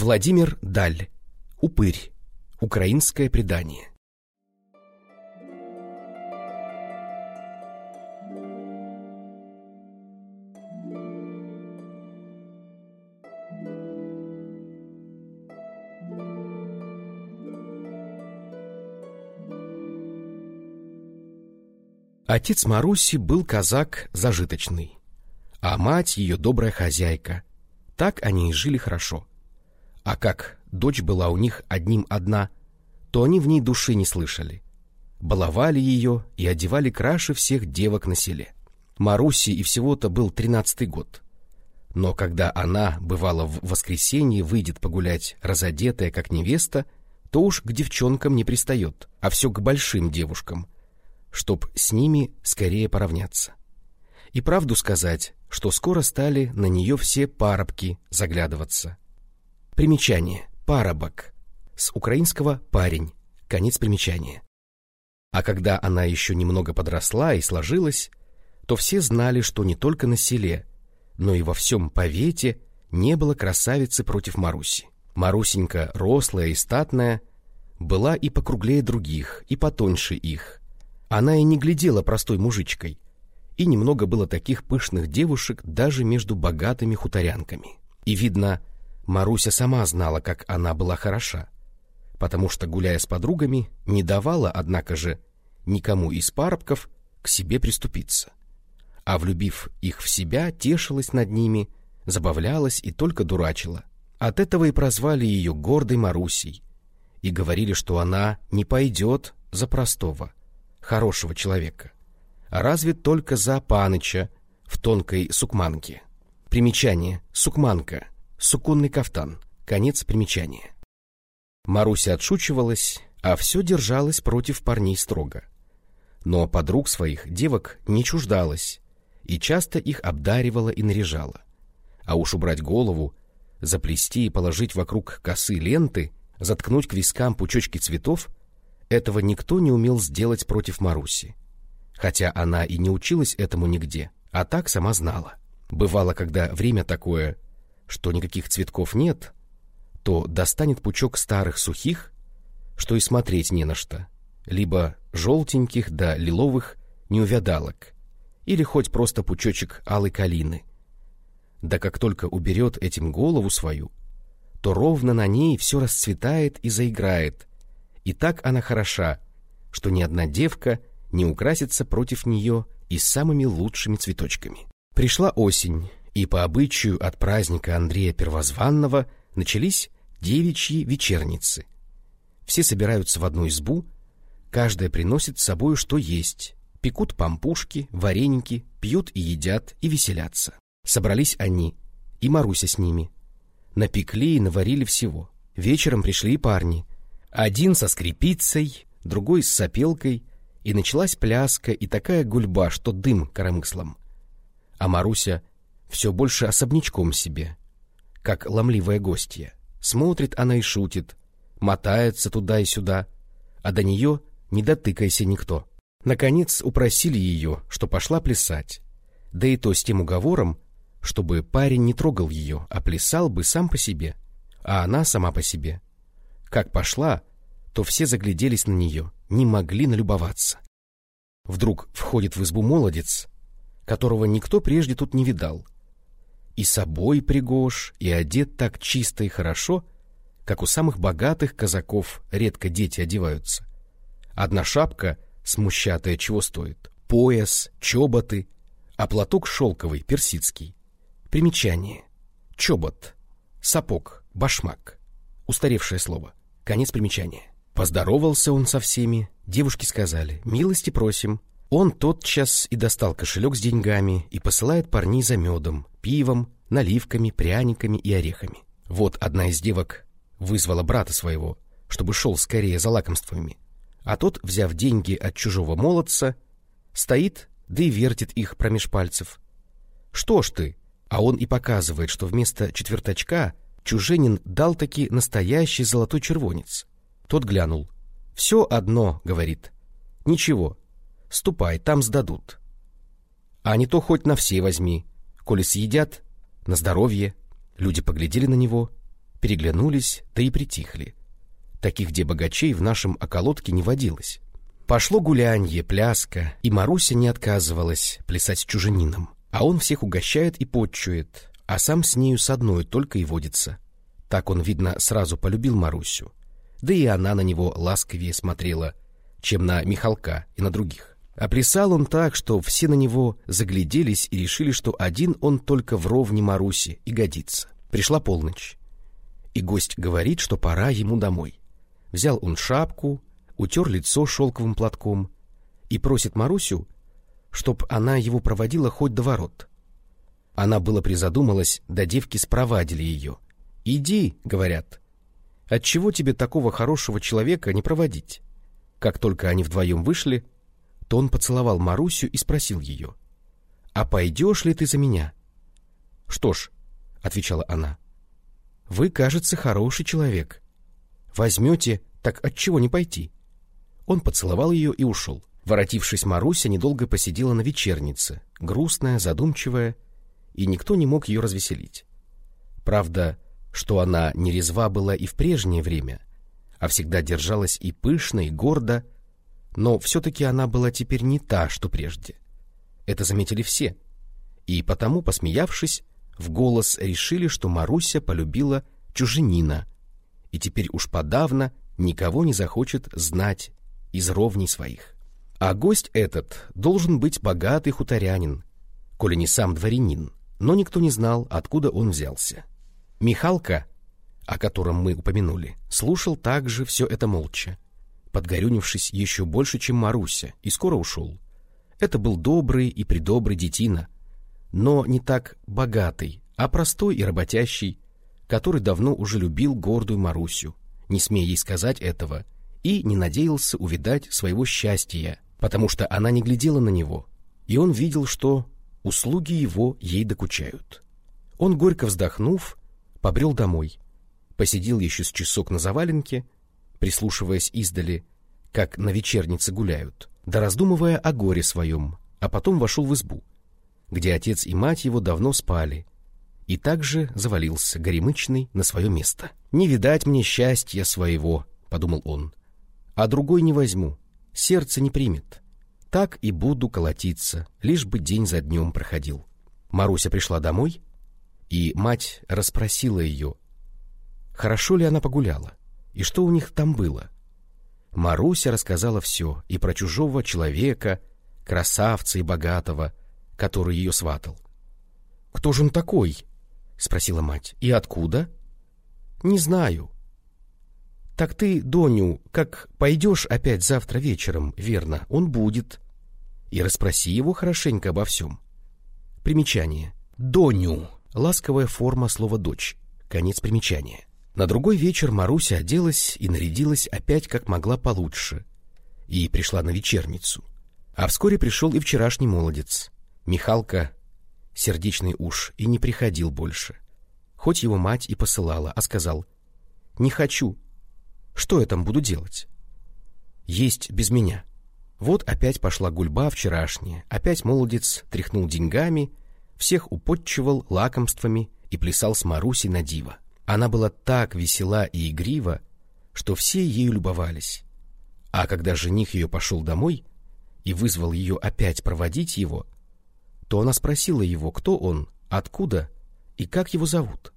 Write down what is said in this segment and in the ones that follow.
Владимир Даль. Упырь. Украинское предание. Отец Маруси был казак зажиточный, а мать ее добрая хозяйка. Так они и жили хорошо. А как дочь была у них одним одна, то они в ней души не слышали. Баловали ее и одевали краше всех девок на селе. Маруси и всего-то был тринадцатый год. Но когда она, бывала в воскресенье, выйдет погулять, разодетая, как невеста, то уж к девчонкам не пристает, а все к большим девушкам — чтоб с ними скорее поравняться. И правду сказать, что скоро стали на нее все парабки заглядываться. Примечание. Парабок. С украинского «парень». Конец примечания. А когда она еще немного подросла и сложилась, то все знали, что не только на селе, но и во всем повете не было красавицы против Маруси. Марусенька, рослая и статная, была и покруглее других, и потоньше их, она и не глядела простой мужичкой, и немного было таких пышных девушек даже между богатыми хуторянками. И, видно, Маруся сама знала, как она была хороша, потому что, гуляя с подругами, не давала, однако же, никому из парубков к себе приступиться. А влюбив их в себя, тешилась над ними, забавлялась и только дурачила. От этого и прозвали ее гордой Марусей, и говорили, что она не пойдет за простого, хорошего человека, а разве только за паныча в тонкой сукманке. Примечание. Сукманка. Суконный кафтан. Конец примечания. Маруся отшучивалась, а все держалась против парней строго. Но подруг своих девок не чуждалась и часто их обдаривала и наряжала. А уж убрать голову, заплести и положить вокруг косы ленты, заткнуть к вискам пучочки цветов — этого никто не умел сделать против Маруси. Хотя она и не училась этому нигде, а так сама знала. Бывало, когда время такое, что никаких цветков нет, то достанет пучок старых сухих, что и смотреть не на что, либо желтеньких да лиловых неувядалок, или хоть просто пучочек алой калины. Да как только уберет этим голову свою, то ровно на ней все расцветает и заиграет, и так она хороша, что ни одна девка не украсится против нее и самыми лучшими цветочками. Пришла осень, и по обычаю от праздника Андрея Первозванного начались девичьи вечерницы. Все собираются в одну избу, каждая приносит с собой что есть, пекут пампушки, вареники, пьют и едят и веселятся. Собрались они, и Маруся с ними. Напекли и наварили всего. Вечером пришли и парни, один со скрипицей, другой с сопелкой, и началась пляска и такая гульба, что дым коромыслом. А Маруся все больше особнячком себе, как ломливая гостья. Смотрит она и шутит, мотается туда и сюда, а до нее не дотыкайся никто. Наконец упросили ее, что пошла плясать, да и то с тем уговором, чтобы парень не трогал ее, а плясал бы сам по себе, а она сама по себе. Как пошла, то все загляделись на нее, не могли налюбоваться. Вдруг входит в избу молодец, которого никто прежде тут не видал. И собой пригож, и одет так чисто и хорошо, как у самых богатых казаков редко дети одеваются. Одна шапка, смущатая чего стоит, пояс, чоботы, а платок шелковый, персидский. Примечание. Чобот. Сапог, башмак. Устаревшее слово. Конец примечания. Поздоровался он со всеми, девушки сказали «милости просим». Он тотчас и достал кошелек с деньгами и посылает парней за медом, пивом, наливками, пряниками и орехами. Вот одна из девок вызвала брата своего, чтобы шел скорее за лакомствами. А тот, взяв деньги от чужого молодца, стоит, да и вертит их промеж пальцев. «Что ж ты?» А он и показывает, что вместо четверточка чуженин дал таки настоящий золотой червонец. Тот глянул. «Все одно», — говорит. «Ничего. Ступай, там сдадут». «А не то хоть на все возьми. Коли съедят, на здоровье». Люди поглядели на него, переглянулись, да и притихли. Таких, где богачей в нашем околотке не водилось. Пошло гулянье, пляска, и Маруся не отказывалась плясать с чужанином. А он всех угощает и подчует, а сам с нею с одной только и водится. Так он, видно, сразу полюбил Марусю. Да и она на него ласковее смотрела, чем на Михалка и на других. А плясал он так, что все на него загляделись и решили, что один он только в ровне Маруси и годится. Пришла полночь, и гость говорит, что пора ему домой. Взял он шапку, утер лицо шелковым платком и просит Марусю, чтоб она его проводила хоть до ворот. Она было призадумалась, да девки спровадили ее. «Иди», — говорят, — «отчего тебе такого хорошего человека не проводить?» Как только они вдвоем вышли, то он поцеловал Марусю и спросил ее, «А пойдешь ли ты за меня?» «Что ж», — отвечала она, — «вы, кажется, хороший человек. Возьмете, так отчего не пойти?» Он поцеловал ее и ушел. Воротившись, Маруся недолго посидела на вечернице, грустная, задумчивая, и никто не мог ее развеселить. Правда, что она не резва была и в прежнее время, а всегда держалась и пышно, и гордо, но все-таки она была теперь не та, что прежде. Это заметили все, и потому, посмеявшись, в голос решили, что Маруся полюбила чуженина, и теперь уж подавно никого не захочет знать из ровней своих. А гость этот должен быть богатый хуторянин, коли не сам дворянин, но никто не знал, откуда он взялся. Михалка, о котором мы упомянули, слушал также все это молча, подгорюнившись еще больше, чем Маруся, и скоро ушел. Это был добрый и придобрый детина, но не так богатый, а простой и работящий, который давно уже любил гордую Марусю, не смея ей сказать этого, и не надеялся увидать своего счастья, потому что она не глядела на него, и он видел, что услуги его ей докучают. Он, горько вздохнув, побрел домой, посидел еще с часок на заваленке, прислушиваясь издали, как на вечернице гуляют, да раздумывая о горе своем, а потом вошел в избу, где отец и мать его давно спали, и также завалился горемычный на свое место. «Не видать мне счастья своего», — подумал он, — «а другой не возьму, сердце не примет. Так и буду колотиться, лишь бы день за днем проходил». Маруся пришла домой, и мать расспросила ее, хорошо ли она погуляла, и что у них там было. Маруся рассказала все и про чужого человека, красавца и богатого, который ее сватал. «Кто же он такой?» — спросила мать. «И откуда?» «Не знаю». «Так ты, Доню, как пойдешь опять завтра вечером, верно, он будет. И расспроси его хорошенько обо всем». Примечание. «Доню» — ласковая форма слова «дочь». Конец примечания. На другой вечер Маруся оделась и нарядилась опять как могла получше. И пришла на вечерницу. А вскоре пришел и вчерашний молодец. Михалка, сердечный уж, и не приходил больше. Хоть его мать и посылала, а сказал, «Не хочу. Что я там буду делать?» «Есть без меня». Вот опять пошла гульба вчерашняя, опять молодец тряхнул деньгами, всех уподчивал лакомствами и плясал с Марусей на диво. Она была так весела и игрива, что все ею любовались. А когда жених ее пошел домой и вызвал ее опять проводить его, то она спросила его, кто он, откуда и как его зовут.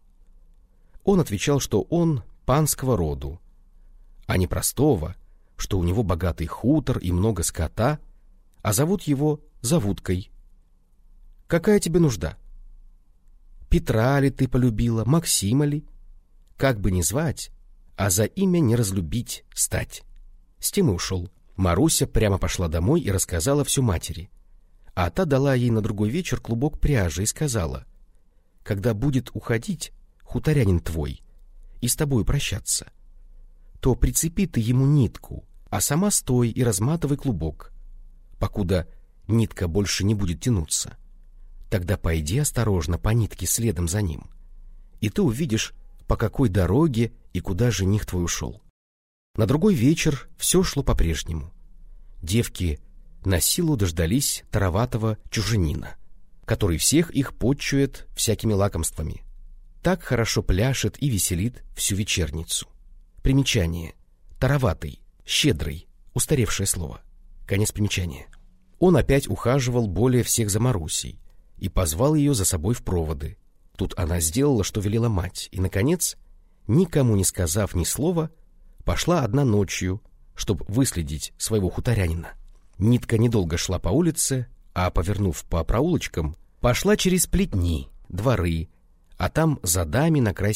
Он отвечал, что он панского роду, а не простого, что у него богатый хутор и много скота, а зовут его Завуткой. Какая тебе нужда? Петра ли ты полюбила, Максима ли? Как бы ни звать, а за имя не разлюбить стать. С тем и ушел. Маруся прямо пошла домой и рассказала все матери. А та дала ей на другой вечер клубок пряжи и сказала, «Когда будет уходить хуторянин твой и с тобой прощаться, то прицепи ты ему нитку, а сама стой и разматывай клубок, покуда нитка больше не будет тянуться. Тогда пойди осторожно по нитке следом за ним, и ты увидишь, по какой дороге и куда жених твой ушел. На другой вечер все шло по-прежнему. Девки на силу дождались тароватого чуженина, который всех их подчует всякими лакомствами. так хорошо пляшет и веселит всю вечерницу. Примечание. Тароватый, щедрый, устаревшее слово. Конец примечания. Он опять ухаживал более всех за Марусей и позвал ее за собой в проводы. Тут она сделала, что велела мать, и, наконец, никому не сказав ни слова, пошла одна ночью, чтобы выследить своего хуторянина. Нитка недолго шла по улице, а, повернув по проулочкам, пошла через плетни, дворы, а там за дами на край.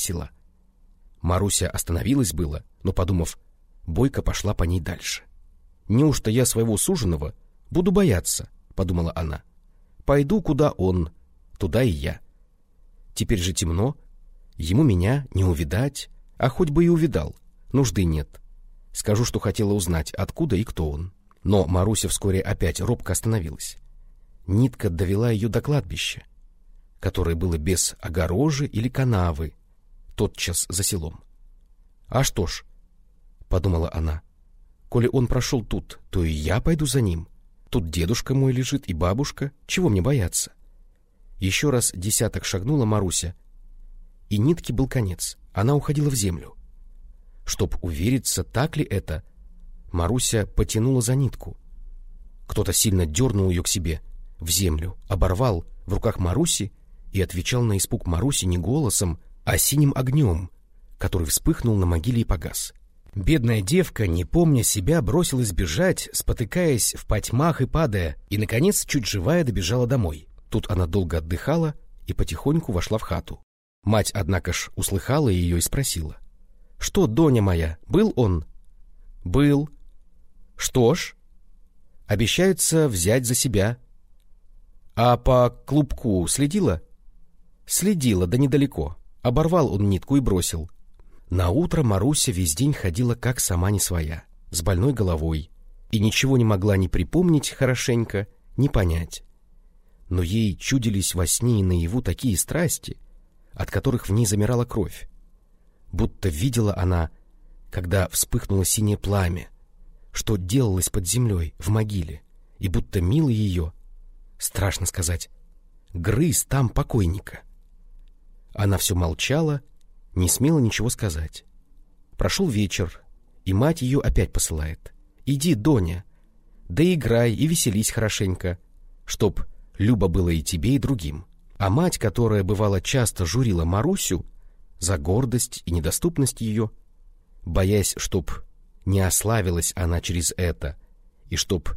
Маруся остановилась было, но, подумав, Бойко пошла по ней дальше. «Неужто я своего суженого буду бояться?» — подумала она. «Пойду, куда он, туда и я. Теперь же темно, ему меня не увидать, а хоть бы и увидал, нужды нет. Скажу, что хотела узнать, откуда и кто он». Но Маруся вскоре опять робко остановилась. Нитка довела ее до кладбища, которое было без огорожи или канавы, тотчас за селом. «А что ж», — подумала она, — «коли он прошел тут, то и я пойду за ним. Тут дедушка мой лежит и бабушка, чего мне бояться?» Еще раз десяток шагнула Маруся, и нитки был конец, она уходила в землю. Чтоб увериться, так ли это, Маруся потянула за нитку. Кто-то сильно дернул ее к себе, в землю, оборвал в руках Маруси и отвечал на испуг Маруси не голосом, а синим огнем, который вспыхнул на могиле и погас. Бедная девка, не помня себя, бросилась бежать, спотыкаясь в потьмах и падая, и, наконец, чуть живая добежала домой. Тут она долго отдыхала и потихоньку вошла в хату. Мать, однако ж, услыхала ее и спросила. — Что, Доня моя, был он? — Был. — Что ж? — Обещаются взять за себя. — А по клубку следила? — Следила, да недалеко. Оборвал он нитку и бросил. На утро Маруся весь день ходила как сама не своя, с больной головой, и ничего не могла ни припомнить хорошенько, ни понять. Но ей чудились во сне и наяву такие страсти, от которых в ней замирала кровь. Будто видела она, когда вспыхнуло синее пламя, что делалось под землей, в могиле, и будто милый ее, страшно сказать, грыз там покойника. Она все молчала, не смела ничего сказать. Прошел вечер, и мать ее опять посылает. «Иди, Доня, да играй и веселись хорошенько, чтоб любо было и тебе, и другим». А мать, которая бывало часто журила Марусю за гордость и недоступность ее, боясь, чтоб не ославилась она через это, и чтоб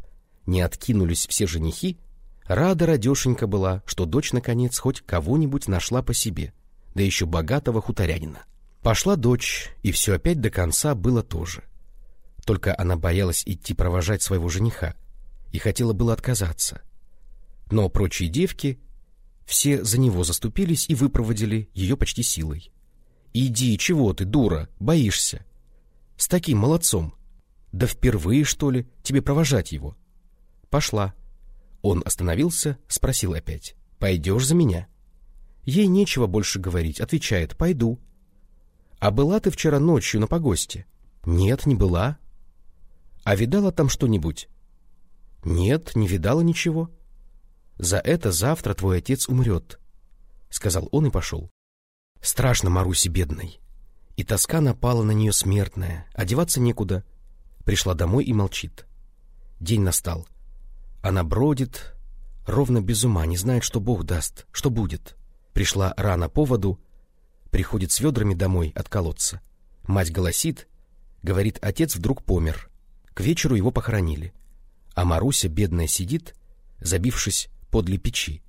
не откинулись все женихи, рада радешенька была, что дочь наконец хоть кого-нибудь нашла по себе — да еще богатого хуторянина. Пошла дочь, и все опять до конца было то же. Только она боялась идти провожать своего жениха и хотела было отказаться. Но прочие девки все за него заступились и выпроводили ее почти силой. «Иди, чего ты, дура, боишься? С таким молодцом. Да впервые, что ли, тебе провожать его?» «Пошла». Он остановился, спросил опять. «Пойдешь за меня?» Ей нечего больше говорить, отвечает «пойду». «А была ты вчера ночью на погосте?» «Нет, не была». «А видала там что-нибудь?» «Нет, не видала ничего». «За это завтра твой отец умрет», — сказал он и пошел. Страшно Марусе бедной. И тоска напала на нее смертная, одеваться некуда. Пришла домой и молчит. День настал. Она бродит, ровно без ума, не знает, что Бог даст, что будет. Пришла рано по воду, приходит с ведрами домой от колодца. Мать голосит, говорит, отец вдруг помер. К вечеру его похоронили. А Маруся, бедная, сидит, забившись подле печи.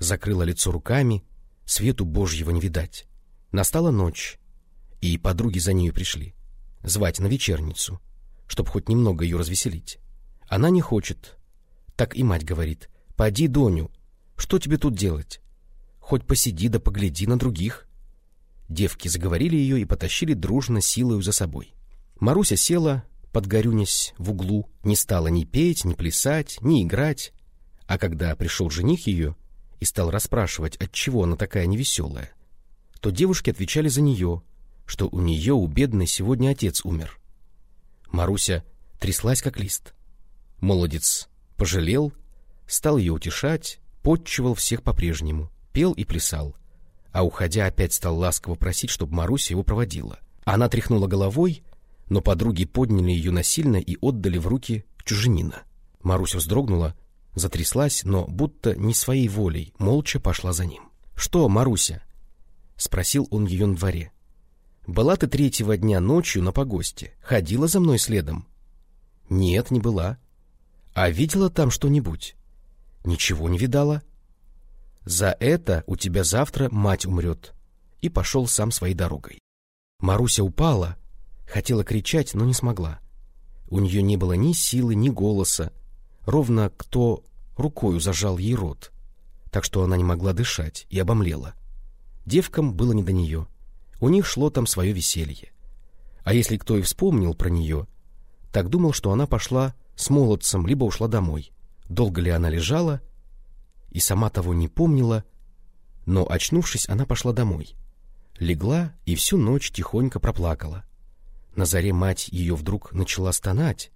Закрыла лицо руками, свету Божьего не видать. Настала ночь, и подруги за нею пришли. Звать на вечерницу, чтоб хоть немного ее развеселить. Она не хочет. Так и мать говорит, «Поди, Доню, что тебе тут делать? Хоть посиди да погляди на других. Девки заговорили ее и потащили дружно силою за собой. Маруся села, подгорюнясь в углу, не стала ни петь, ни плясать, ни играть. А когда пришел жених ее и стал расспрашивать, отчего она такая невеселая, то девушки отвечали за нее, что у нее, у бедной, сегодня отец умер. Маруся тряслась, как лист. Молодец пожалел, стал ее утешать, подчивал всех по-прежнему пел и плясал, а уходя опять стал ласково просить, чтобы Маруся его проводила. Она тряхнула головой, но подруги подняли ее насильно и отдали в руки чуженина. Маруся вздрогнула, затряслась, но будто не своей волей, молча пошла за ним. — Что, Маруся? — спросил он ее на дворе. — Была ты третьего дня ночью на погосте, ходила за мной следом? — Нет, не была. — А видела там что-нибудь? — Ничего не видала. — За это у тебя завтра мать умрет. И пошел сам своей дорогой. Маруся упала, хотела кричать, но не смогла. У нее не было ни силы, ни голоса, ровно кто рукою зажал ей рот, так что она не могла дышать и обомлела. Девкам было не до нее. У них шло там свое веселье. А если кто и вспомнил про нее, так думал, что она пошла с молодцем, либо ушла домой. Долго ли она лежала, и сама того не помнила, но, очнувшись, она пошла домой. Легла и всю ночь тихонько проплакала. На заре мать ее вдруг начала стонать,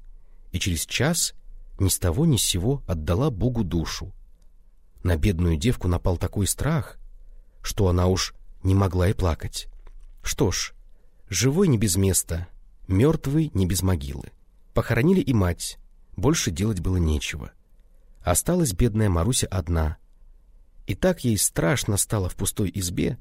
и через час ни с того ни с сего отдала Богу душу. На бедную девку напал такой страх, что она уж не могла и плакать. Что ж, живой не без места, мертвый не без могилы. Похоронили и мать, больше делать было нечего. Осталась бедная Маруся одна. И так ей страшно стало в пустой избе,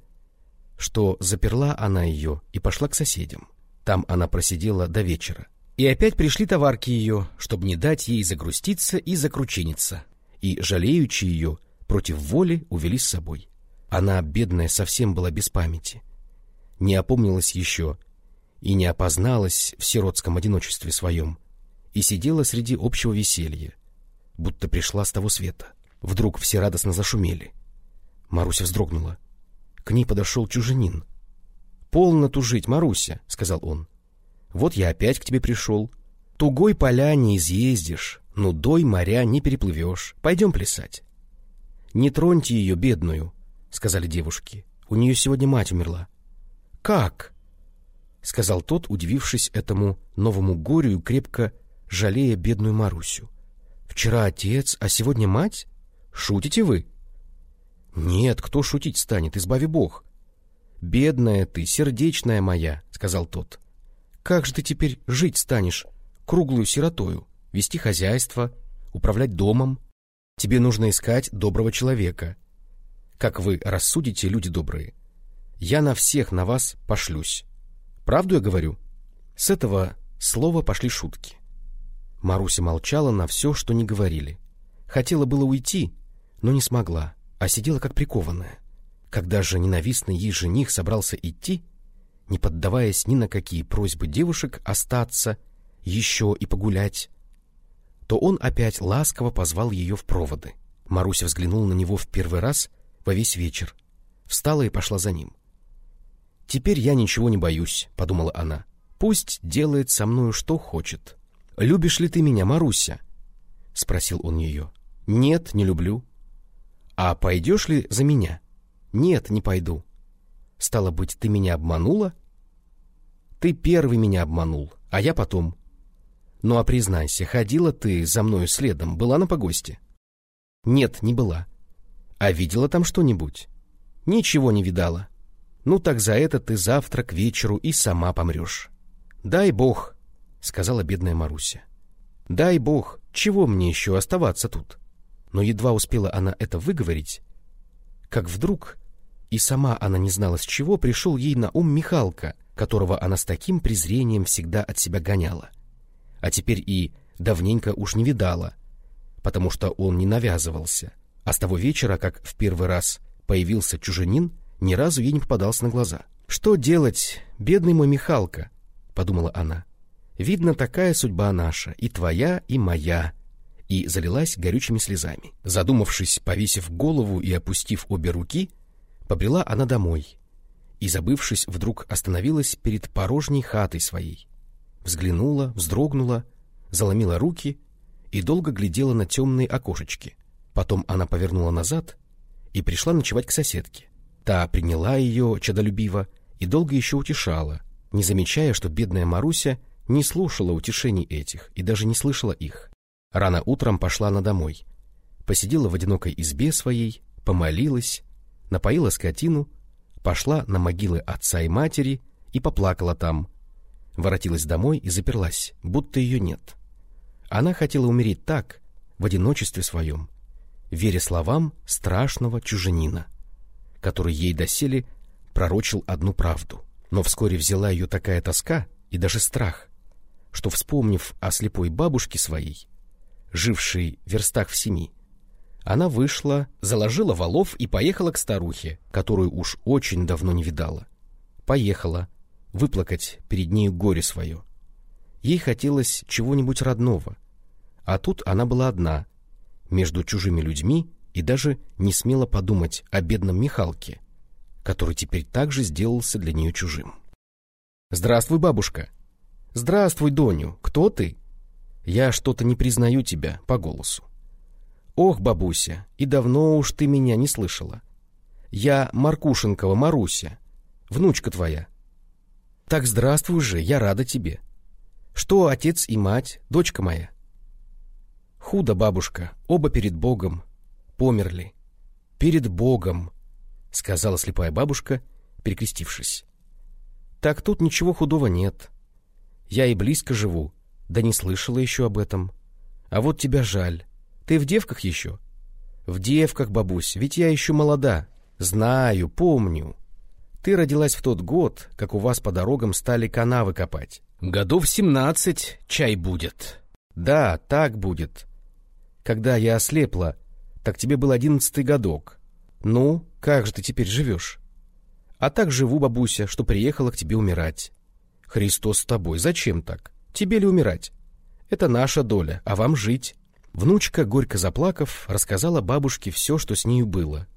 что заперла она ее и пошла к соседям. Там она просидела до вечера. И опять пришли товарки ее, чтобы не дать ей загруститься и закручиниться, и, жалеючи ее, против воли увели с собой. Она, бедная, совсем была без памяти. Не опомнилась еще и не опозналась в сиротском одиночестве своем, и сидела среди общего веселья, будто пришла с того света. Вдруг все радостно зашумели. Маруся вздрогнула. К ней подошел чужанин. — Полно тужить, Маруся, — сказал он. Вот я опять к тебе пришел. Тугой поля не изъездишь, нудой моря не переплывешь. Пойдем плясать. — Не троньте ее, бедную, — сказали девушки. У нее сегодня мать умерла. — Как? — сказал тот, удивившись этому новому горю и крепко жалея бедную Марусю. — Вчера отец, а сегодня мать? Шутите вы? — Нет, кто шутить станет, избави Бог. — Бедная ты, сердечная моя, — сказал тот. — как же ты теперь жить станешь, круглую сиротою, вести хозяйство, управлять домом? Тебе нужно искать доброго человека. Как вы рассудите, люди добрые? Я на всех на вас пошлюсь. Правду я говорю? С этого слова пошли шутки. Маруся молчала на все, что не говорили. Хотела было уйти, но не смогла, а сидела как прикованная. Когда же ненавистный ей жених собрался идти, не поддаваясь ни на какие просьбы девушек остаться еще и погулять, то он опять ласково позвал ее в проводы. Маруся взглянула на него в первый раз во весь вечер, встала и пошла за ним. «Теперь я ничего не боюсь», — подумала она. «Пусть делает со мною что хочет». «Любишь ли ты меня, Маруся?» — спросил он ее. «Нет, не люблю». «А пойдешь ли за меня?» «Нет, не пойду». «Стало быть, ты меня обманула?» Ты первый меня обманул, а я потом. Ну а признайся, ходила ты за мною следом, была на погосте? Нет, не была. А видела там что-нибудь? Ничего не видала. Ну так за это ты завтра к вечеру и сама помрешь. Дай бог, сказала бедная Маруся. Дай бог, чего мне еще оставаться тут? Но едва успела она это выговорить, как вдруг, и сама она не знала с чего, пришел ей на ум Михалка — которого она с таким презрением всегда от себя гоняла. А теперь и давненько уж не видала, потому что он не навязывался. А с того вечера, как в первый раз появился чужанин, ни разу ей не попадался на глаза. «Что делать, бедный мой Михалка?» — подумала она. «Видно, такая судьба наша, и твоя, и моя» и залилась горючими слезами. Задумавшись, повесив голову и опустив обе руки, побрела она домой, и, забывшись, вдруг остановилась перед порожней хатой своей. Взглянула, вздрогнула, заломила руки и долго глядела на темные окошечки. Потом она повернула назад и пришла ночевать к соседке. Та приняла ее чадолюбиво и долго еще утешала, не замечая, что бедная Маруся не слушала утешений этих и даже не слышала их. Рано утром пошла она домой, посидела в одинокой избе своей, помолилась, напоила скотину, пошла на могилы отца и матери и поплакала там. Воротилась домой и заперлась, будто ее нет. Она хотела умереть так, в одиночестве своем, веря словам страшного чуженина, который ей доселе пророчил одну правду. Но вскоре взяла ее такая тоска и даже страх, что, вспомнив о слепой бабушке своей, жившей в верстах в семи, она вышла, заложила валов и поехала к старухе, которую уж очень давно не видала. Поехала выплакать перед нею горе свое. Ей хотелось чего-нибудь родного, а тут она была одна, между чужими людьми и даже не смела подумать о бедном Михалке, который теперь также сделался для нее чужим. «Здравствуй, бабушка!» «Здравствуй, Доню! Кто ты?» «Я что-то не признаю тебя по голосу». «Ох, бабуся, и давно уж ты меня не слышала. Я Маркушенкова Маруся, внучка твоя». «Так здравствуй же, я рада тебе. Что отец и мать, дочка моя?» «Худо, бабушка, оба перед Богом. Померли. Перед Богом», — сказала слепая бабушка, перекрестившись. «Так тут ничего худого нет. Я и близко живу, да не слышала еще об этом. А вот тебя жаль. Ты в девках еще? В девках, бабусь, ведь я еще молода. Знаю, помню. Ты родилась в тот год, как у вас по дорогам стали канавы копать. Годов семнадцать чай будет. Да, так будет. Когда я ослепла, так тебе был одиннадцатый годок. Ну, как же ты теперь живешь? А так живу, бабуся, что приехала к тебе умирать. Христос с тобой, зачем так? Тебе ли умирать? Это наша доля, а вам жить. Внучка, горько заплакав, рассказала бабушке все, что с нею было,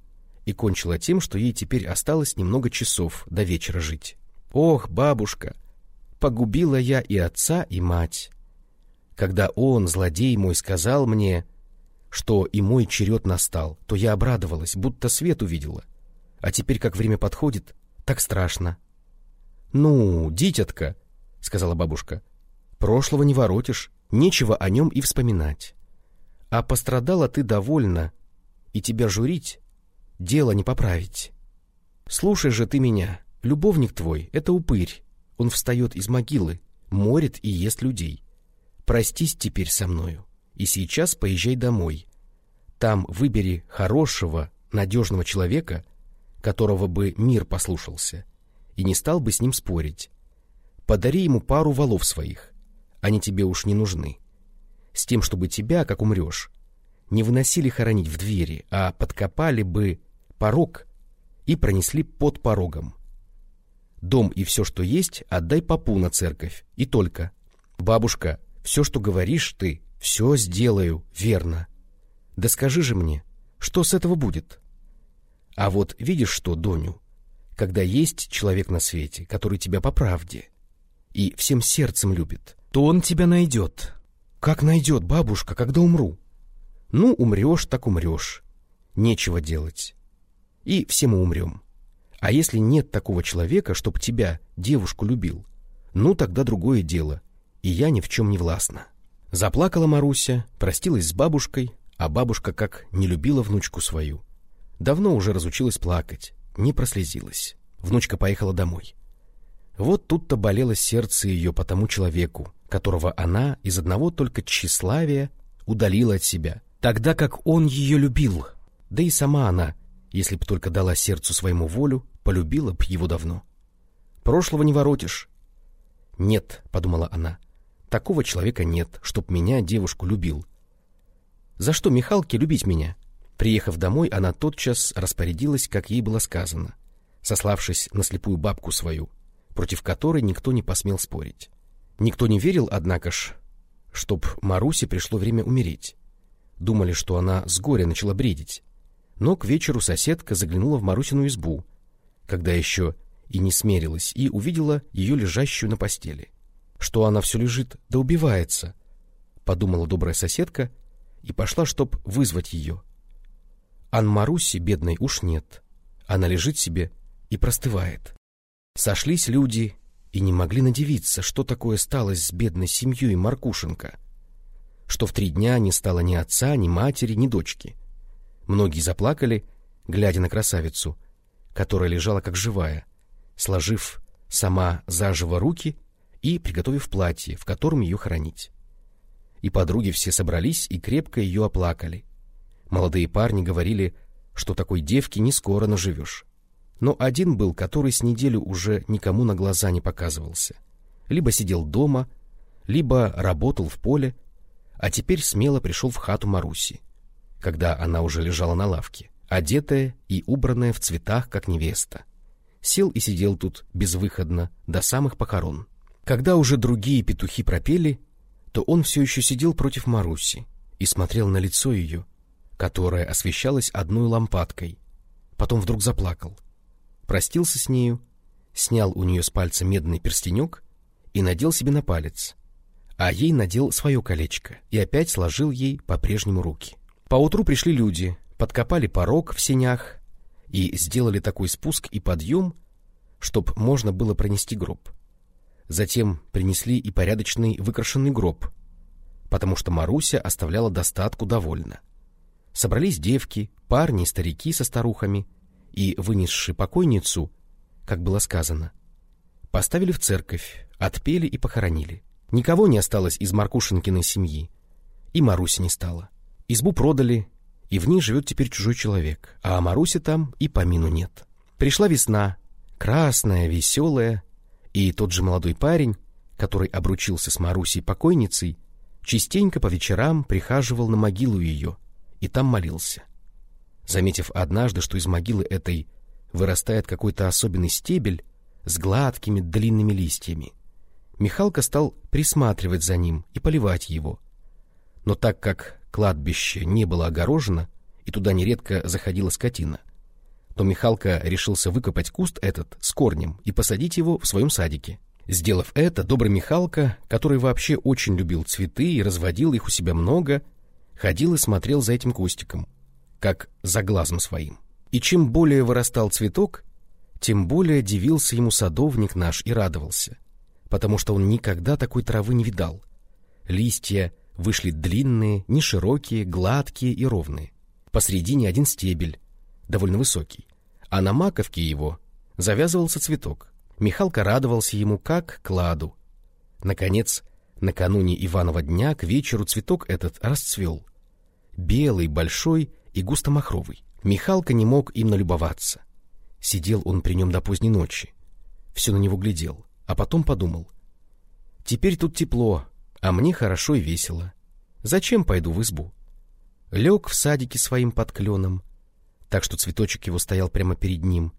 и кончила тем, что ей теперь осталось немного часов до вечера жить. «Ох, бабушка, погубила я и отца, и мать. Когда он, злодей мой, сказал мне, что и мой черед настал, то я обрадовалась, будто свет увидела. А теперь, как время подходит, так страшно». «Ну, дитятка», — сказала бабушка, — «прошлого не воротишь, нечего о нем и вспоминать». А пострадала ты довольно, и тебя журить — дело не поправить. Слушай же ты меня, любовник твой — это упырь. Он встает из могилы, морит и ест людей. Простись теперь со мною, и сейчас поезжай домой. Там выбери хорошего, надежного человека, которого бы мир послушался, и не стал бы с ним спорить. Подари ему пару валов своих, они тебе уж не нужны с тем, чтобы тебя, как умрешь, не выносили хоронить в двери, а подкопали бы порог и пронесли под порогом. Дом и все, что есть, отдай попу на церковь, и только. Бабушка, все, что говоришь ты, все сделаю, верно. Да скажи же мне, что с этого будет? А вот видишь что, Доню, когда есть человек на свете, который тебя по правде и всем сердцем любит, то он тебя найдет, как найдет бабушка, когда умру? Ну, умрешь, так умрешь. Нечего делать. И все мы умрем. А если нет такого человека, чтоб тебя, девушку, любил, ну, тогда другое дело, и я ни в чем не властна. Заплакала Маруся, простилась с бабушкой, а бабушка как не любила внучку свою. Давно уже разучилась плакать, не прослезилась. Внучка поехала домой. Вот тут-то болело сердце ее по тому человеку, которого она из одного только тщеславия удалила от себя, тогда как он ее любил. Да и сама она, если б только дала сердцу своему волю, полюбила б его давно. Прошлого не воротишь. Нет, подумала она, такого человека нет, чтоб меня, девушку, любил. За что Михалке любить меня? Приехав домой, она тотчас распорядилась, как ей было сказано, сославшись на слепую бабку свою, против которой никто не посмел спорить. Никто не верил, однако ж, чтоб Марусе пришло время умереть. Думали, что она с горя начала бредить. Но к вечеру соседка заглянула в Марусину избу, когда еще и не смерилась, и увидела ее лежащую на постели. Что она все лежит, да убивается, подумала добрая соседка и пошла, чтоб вызвать ее. Ан Маруси, бедной, уж нет. Она лежит себе и простывает. Сошлись люди и не могли надевиться, что такое сталось с бедной семьей Маркушенко, что в три дня не стало ни отца, ни матери, ни дочки. Многие заплакали, глядя на красавицу, которая лежала как живая, сложив сама заживо руки и приготовив платье, в котором ее хоронить. И подруги все собрались и крепко ее оплакали. Молодые парни говорили, что такой девки не скоро наживешь. Но один был, который с неделю уже никому на глаза не показывался. Либо сидел дома, либо работал в поле, а теперь смело пришел в хату Маруси, когда она уже лежала на лавке, одетая и убранная в цветах, как невеста. Сел и сидел тут безвыходно до самых похорон. Когда уже другие петухи пропели, то он все еще сидел против Маруси и смотрел на лицо ее, которое освещалось одной лампадкой. Потом вдруг заплакал, простился с нею, снял у нее с пальца медный перстенек и надел себе на палец, а ей надел свое колечко и опять сложил ей по-прежнему руки. Поутру пришли люди, подкопали порог в сенях и сделали такой спуск и подъем, чтоб можно было пронести гроб. Затем принесли и порядочный выкрашенный гроб, потому что Маруся оставляла достатку довольно. Собрались девки, парни и старики со старухами и, вынесши покойницу, как было сказано, поставили в церковь, отпели и похоронили. Никого не осталось из Маркушинкиной семьи. И Маруси не стало. Избу продали, и в ней живет теперь чужой человек, а о Марусе там и помину нет. Пришла весна, красная, веселая, и тот же молодой парень, который обручился с Марусей покойницей, частенько по вечерам прихаживал на могилу ее и там молился. Заметив однажды, что из могилы этой вырастает какой-то особенный стебель с гладкими длинными листьями, Михалка стал присматривать за ним и поливать его. Но так как кладбище не было огорожено, и туда нередко заходила скотина, то Михалка решился выкопать куст этот с корнем и посадить его в своем садике. Сделав это, добрый Михалка, который вообще очень любил цветы и разводил их у себя много, ходил и смотрел за этим кустиком, как за глазом своим. И чем более вырастал цветок, тем более дивился ему садовник наш и радовался потому что он никогда такой травы не видал. Листья вышли длинные, не широкие, гладкие и ровные. Посредине один стебель, довольно высокий, а на маковке его завязывался цветок. Михалка радовался ему как кладу. Наконец, накануне Иванова дня к вечеру цветок этот расцвел. Белый, большой и густомахровый. Михалка не мог им налюбоваться. Сидел он при нем до поздней ночи. Все на него глядел а потом подумал. Теперь тут тепло, а мне хорошо и весело. Зачем пойду в избу? Лег в садике своим под кленом, так что цветочек его стоял прямо перед ним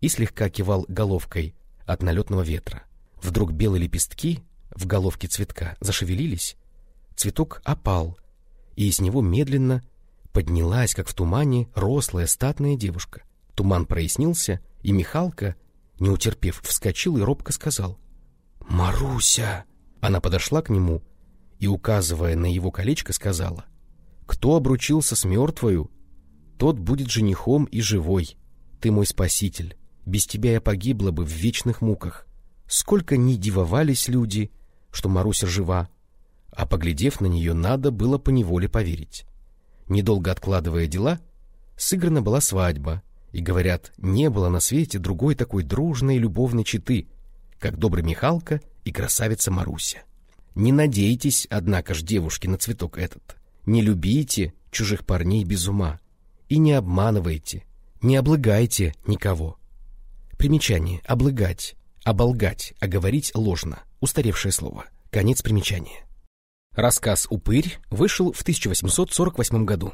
и слегка кивал головкой от налетного ветра. Вдруг белые лепестки в головке цветка зашевелились, цветок опал, и из него медленно поднялась, как в тумане, рослая статная девушка. Туман прояснился, и Михалка не утерпев, вскочил и робко сказал. «Маруся!» Она подошла к нему и, указывая на его колечко, сказала. «Кто обручился с мертвою, тот будет женихом и живой. Ты мой спаситель. Без тебя я погибла бы в вечных муках. Сколько ни дивовались люди, что Маруся жива, а, поглядев на нее, надо было поневоле поверить. Недолго откладывая дела, сыграна была свадьба, и, говорят, не было на свете другой такой дружной и любовной четы, как добрый Михалка и красавица Маруся. Не надейтесь, однако ж, девушки, на цветок этот. Не любите чужих парней без ума. И не обманывайте, не облагайте никого. Примечание. Облыгать, оболгать, а говорить ложно. Устаревшее слово. Конец примечания. Рассказ «Упырь» вышел в 1848 году.